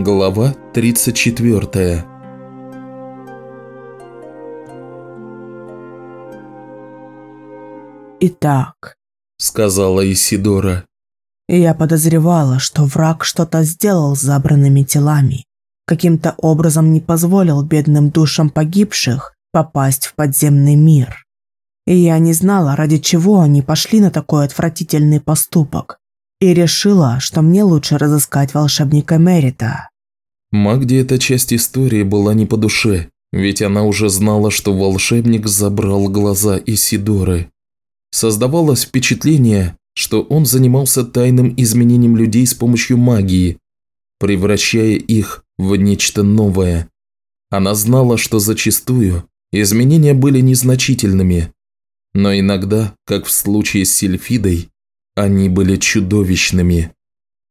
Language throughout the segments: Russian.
Глава 34 «Итак», – сказала Исидора. «Я подозревала, что враг что-то сделал с забранными телами, каким-то образом не позволил бедным душам погибших попасть в подземный мир. И я не знала, ради чего они пошли на такой отвратительный поступок, и решила, что мне лучше разыскать волшебника Мерита. Магде эта часть истории была не по душе, ведь она уже знала, что волшебник забрал глаза Исидоры. Создавалось впечатление, что он занимался тайным изменением людей с помощью магии, превращая их в нечто новое. Она знала, что зачастую изменения были незначительными, но иногда, как в случае с Сильфидой, они были чудовищными.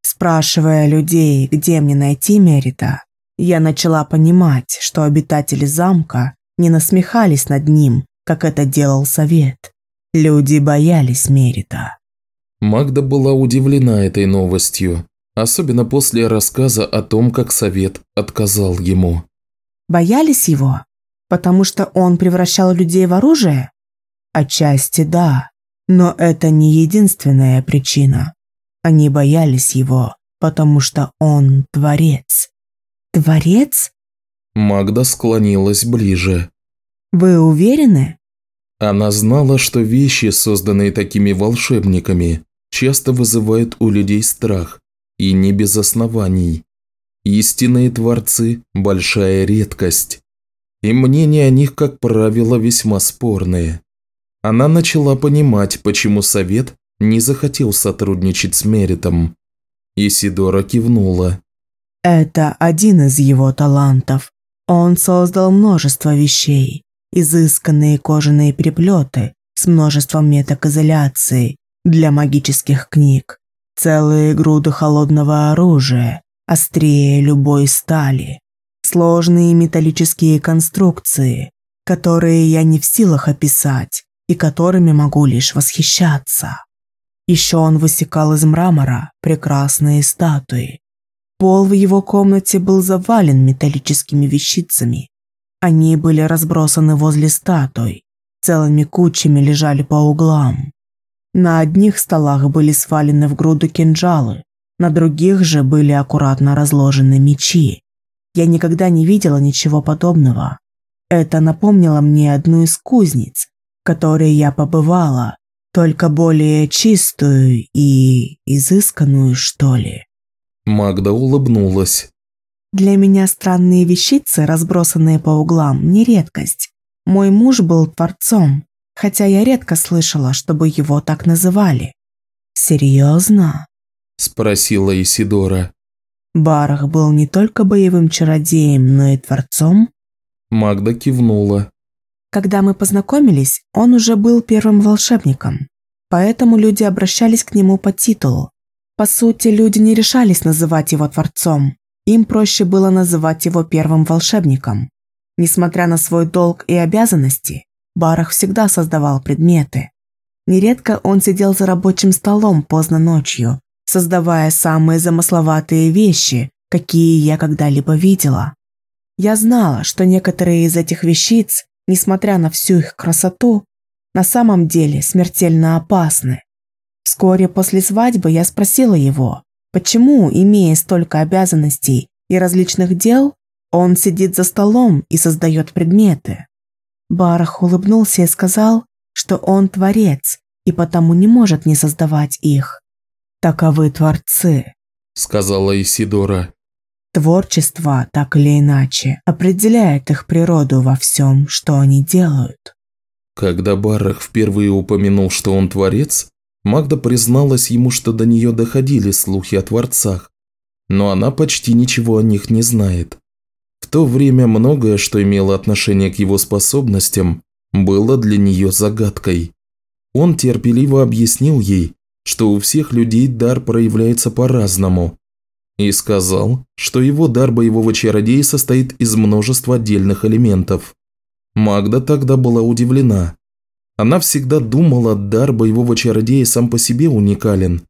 Спрашивая людей, где мне найти Мерита, я начала понимать, что обитатели замка не насмехались над ним, как это делал совет. Люди боялись Мерита. Магда была удивлена этой новостью, особенно после рассказа о том, как совет отказал ему. Боялись его? Потому что он превращал людей в оружие? Отчасти да, но это не единственная причина. Они боялись его, потому что он творец. Творец? Магда склонилась ближе. Вы уверены? Она знала, что вещи, созданные такими волшебниками, часто вызывают у людей страх, и не без оснований. Истинные творцы – большая редкость, и мнения о них, как правило, весьма спорные. Она начала понимать, почему совет не захотел сотрудничать с Меритом. Исидора кивнула. Это один из его талантов. Он создал множество вещей, изысканные кожаные переплеты с множеством меток изоляции для магических книг, целые груды холодного оружия, острее любой стали, сложные металлические конструкции, которые я не в силах описать и которыми могу лишь восхищаться. Еще он высекал из мрамора прекрасные статуи. Пол в его комнате был завален металлическими вещицами. Они были разбросаны возле статуй, целыми кучами лежали по углам. На одних столах были свалены в груду кинжалы, на других же были аккуратно разложены мечи. Я никогда не видела ничего подобного. Это напомнило мне одну из кузниц, которой я побывала, только более чистую и изысканную, что ли. Магда улыбнулась. Для меня странные вещицы, разбросанные по углам, не редкость. Мой муж был творцом, хотя я редко слышала, чтобы его так называли. Серьезно? Спросила Исидора. Барах был не только боевым чародеем, но и творцом? Магда кивнула. Когда мы познакомились, он уже был первым волшебником, поэтому люди обращались к нему по титулу. По сути, люди не решались называть его творцом, им проще было называть его первым волшебником. Несмотря на свой долг и обязанности, Барах всегда создавал предметы. Нередко он сидел за рабочим столом поздно ночью, создавая самые замысловатые вещи, какие я когда-либо видела. Я знала, что некоторые из этих вещиц несмотря на всю их красоту, на самом деле смертельно опасны. Вскоре после свадьбы я спросила его, почему, имея столько обязанностей и различных дел, он сидит за столом и создает предметы. Барах улыбнулся и сказал, что он творец и потому не может не создавать их. Таковы творцы, сказала Исидора. Творчество, так или иначе, определяет их природу во всем, что они делают. Когда Барах впервые упомянул, что он творец, Магда призналась ему, что до нее доходили слухи о творцах, но она почти ничего о них не знает. В то время многое, что имело отношение к его способностям, было для нее загадкой. Он терпеливо объяснил ей, что у всех людей дар проявляется по-разному, и сказал, что его дар боевого чародея состоит из множества отдельных элементов. Магда тогда была удивлена. Она всегда думала, дар боевого чародея сам по себе уникален.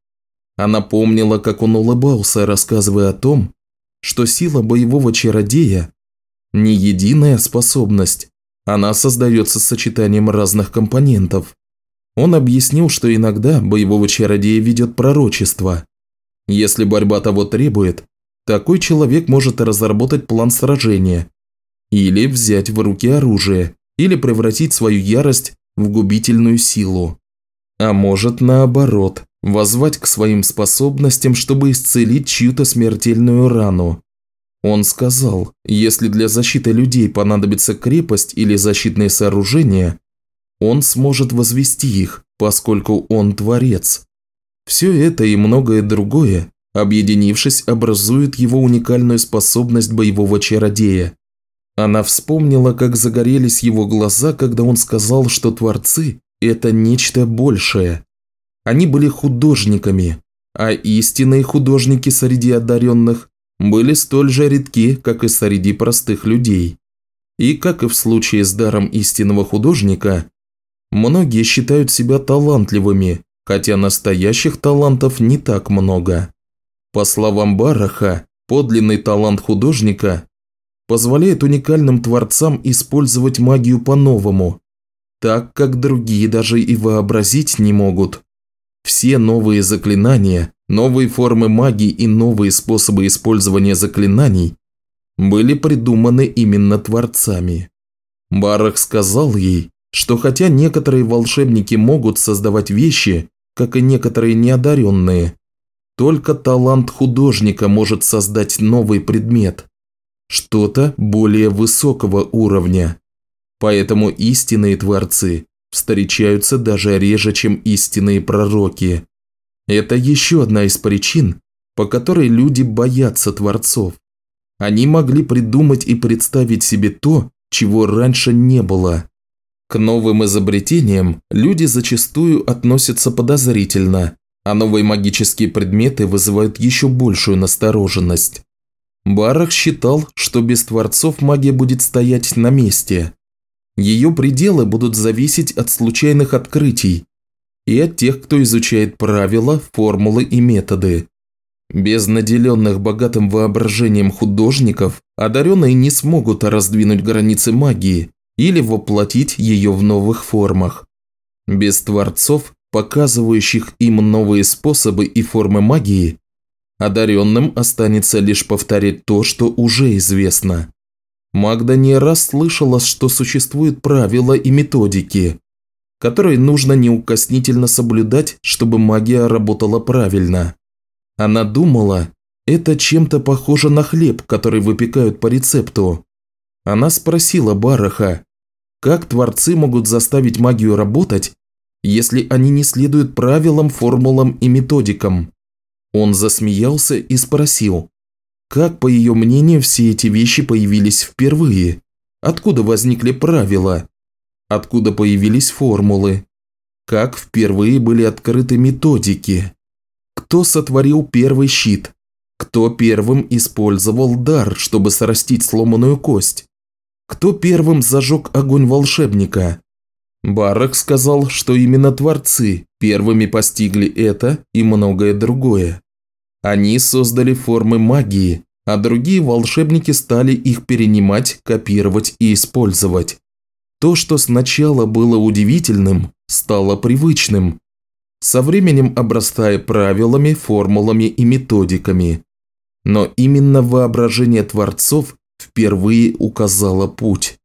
Она помнила, как он улыбался, рассказывая о том, что сила боевого чародея – не единая способность, она создается сочетанием разных компонентов. Он объяснил, что иногда боевого чародея ведет пророчество. Если борьба того требует, такой человек может разработать план сражения, или взять в руки оружие, или превратить свою ярость в губительную силу. А может наоборот, возвать к своим способностям, чтобы исцелить чью-то смертельную рану. Он сказал, если для защиты людей понадобится крепость или защитные сооружения, он сможет возвести их, поскольку он творец. Все это и многое другое, объединившись, образуют его уникальную способность боевого чародея. Она вспомнила, как загорелись его глаза, когда он сказал, что творцы – это нечто большее. Они были художниками, а истинные художники среди одаренных были столь же редки, как и среди простых людей. И, как и в случае с даром истинного художника, многие считают себя талантливыми, хотя настоящих талантов не так много. По словам Бараха, подлинный талант художника позволяет уникальным творцам использовать магию по-новому, так как другие даже и вообразить не могут. Все новые заклинания, новые формы магии и новые способы использования заклинаний были придуманы именно творцами. Барах сказал ей, что хотя некоторые волшебники могут создавать вещи, как и некоторые неодаренные, только талант художника может создать новый предмет, что-то более высокого уровня. Поэтому истинные творцы встречаются даже реже, чем истинные пророки. Это еще одна из причин, по которой люди боятся творцов. Они могли придумать и представить себе то, чего раньше не было. К новым изобретениям люди зачастую относятся подозрительно, а новые магические предметы вызывают еще большую настороженность. Барах считал, что без творцов магия будет стоять на месте. Ее пределы будут зависеть от случайных открытий и от тех, кто изучает правила, формулы и методы. Без наделенных богатым воображением художников одаренные не смогут раздвинуть границы магии или воплотить ее в новых формах. Без творцов, показывающих им новые способы и формы магии, Одаренным останется лишь повторять то, что уже известно. Магда не раз слышала, что существуют правила и методики, которые нужно неукоснительно соблюдать, чтобы магия работала правильно. Она думала, это чем-то похоже на хлеб, который выпекают по рецепту. Она спросила Бараха, как творцы могут заставить магию работать, если они не следуют правилам, формулам и методикам. Он засмеялся и спросил, как, по ее мнению, все эти вещи появились впервые? Откуда возникли правила? Откуда появились формулы? Как впервые были открыты методики? Кто сотворил первый щит? Кто первым использовал дар, чтобы срастить сломанную кость? Кто первым зажег огонь волшебника? Барак сказал, что именно творцы первыми постигли это и многое другое. Они создали формы магии, а другие волшебники стали их перенимать, копировать и использовать. То, что сначала было удивительным, стало привычным, со временем обрастая правилами, формулами и методиками. Но именно воображение творцов впервые указало путь.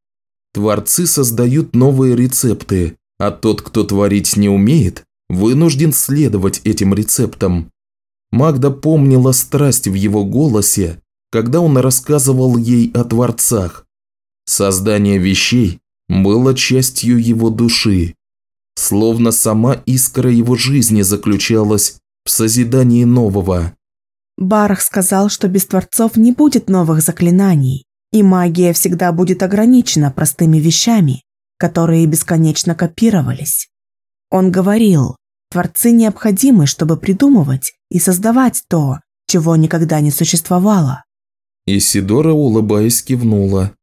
Творцы создают новые рецепты, а тот, кто творить не умеет, вынужден следовать этим рецептам. Магда помнила страсть в его голосе, когда он рассказывал ей о творцах. Создание вещей было частью его души, словно сама искра его жизни заключалась в созидании нового. Барах сказал, что без творцов не будет новых заклинаний, и магия всегда будет ограничена простыми вещами, которые бесконечно копировались. Он говорил, Творцы необходимы, чтобы придумывать и создавать то, чего никогда не существовало. Исидора, улыбаясь, кивнула.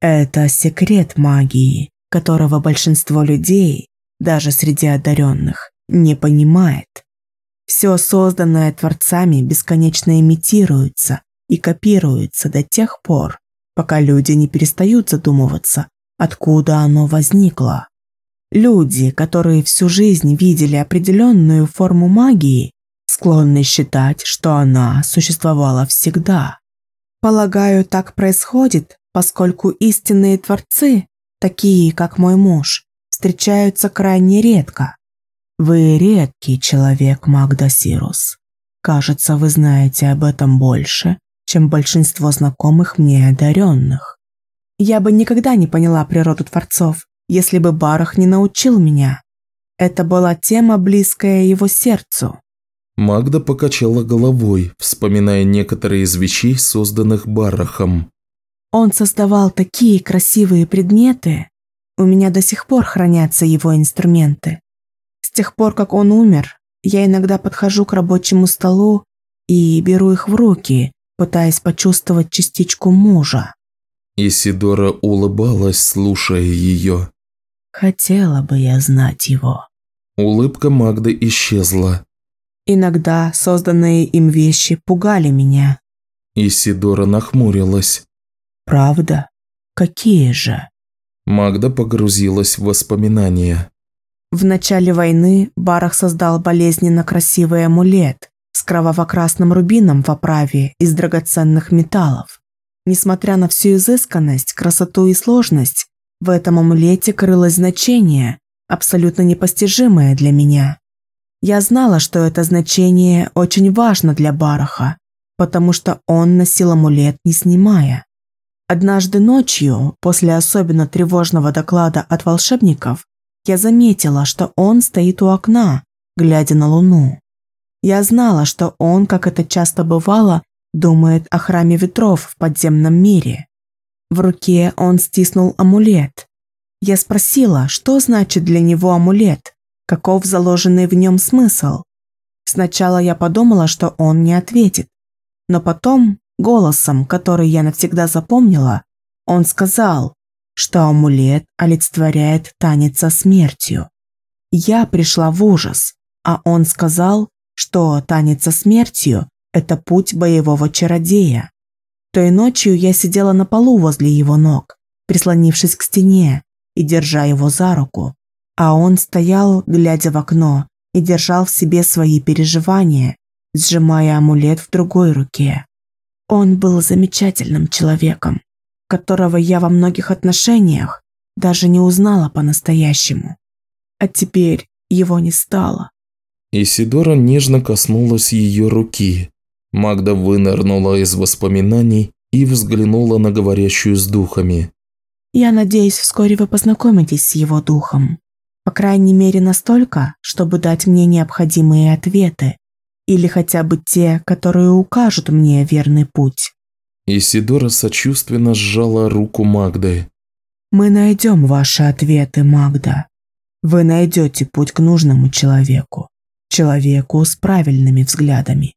Это секрет магии, которого большинство людей, даже среди одаренных, не понимает. Все созданное Творцами бесконечно имитируется, и копируется до тех пор, пока люди не перестают задумываться, откуда оно возникло. Люди, которые всю жизнь видели определенную форму магии, склонны считать, что она существовала всегда. Полагаю, так происходит, поскольку истинные творцы, такие как мой муж, встречаются крайне редко. Вы редкий человек, Магда Сирус. Кажется, вы знаете об этом больше, чем большинство знакомых мне одаренных. Я бы никогда не поняла природу творцов, если бы Барах не научил меня. Это была тема, близкая его сердцу. Магда покачала головой, вспоминая некоторые из вещей, созданных Барахом. Он создавал такие красивые предметы. У меня до сих пор хранятся его инструменты. С тех пор, как он умер, я иногда подхожу к рабочему столу и беру их в руки, пытаясь почувствовать частичку мужа. Исидора улыбалась, слушая ее. Хотела бы я знать его. Улыбка Магды исчезла. Иногда созданные им вещи пугали меня. Исидора нахмурилась. Правда? Какие же? Магда погрузилась в воспоминания. В начале войны Барах создал болезненно красивый амулет с кроваво-красным рубином в оправе из драгоценных металлов. Несмотря на всю изысканность, красоту и сложность, в этом амулете крылось значение, абсолютно непостижимое для меня. Я знала, что это значение очень важно для Бараха, потому что он носил амулет, не снимая. Однажды ночью, после особенно тревожного доклада от волшебников, я заметила, что он стоит у окна, глядя на луну. Я знала, что он, как это часто бывало, думает о храме ветров в подземном мире. В руке он стиснул амулет. Я спросила, что значит для него амулет, каков заложенный в нем смысл. Сначала я подумала, что он не ответит, но потом, голосом, который я навсегда запомнила, он сказал, что амулет олицетворяет танец со смертью. Я пришла в ужас, а он сказал, что танец со смертью – это путь боевого чародея. Той ночью я сидела на полу возле его ног, прислонившись к стене и держа его за руку, а он стоял, глядя в окно, и держал в себе свои переживания, сжимая амулет в другой руке. Он был замечательным человеком, которого я во многих отношениях даже не узнала по-настоящему. А теперь его не стало. Исидора нежно коснулась ее руки, Магда вынырнула из воспоминаний и взглянула на говорящую с духами. «Я надеюсь, вскоре вы познакомитесь с его духом. По крайней мере настолько, чтобы дать мне необходимые ответы. Или хотя бы те, которые укажут мне верный путь». Исидора сочувственно сжала руку Магды. «Мы найдем ваши ответы, Магда. Вы найдете путь к нужному человеку. Человеку с правильными взглядами.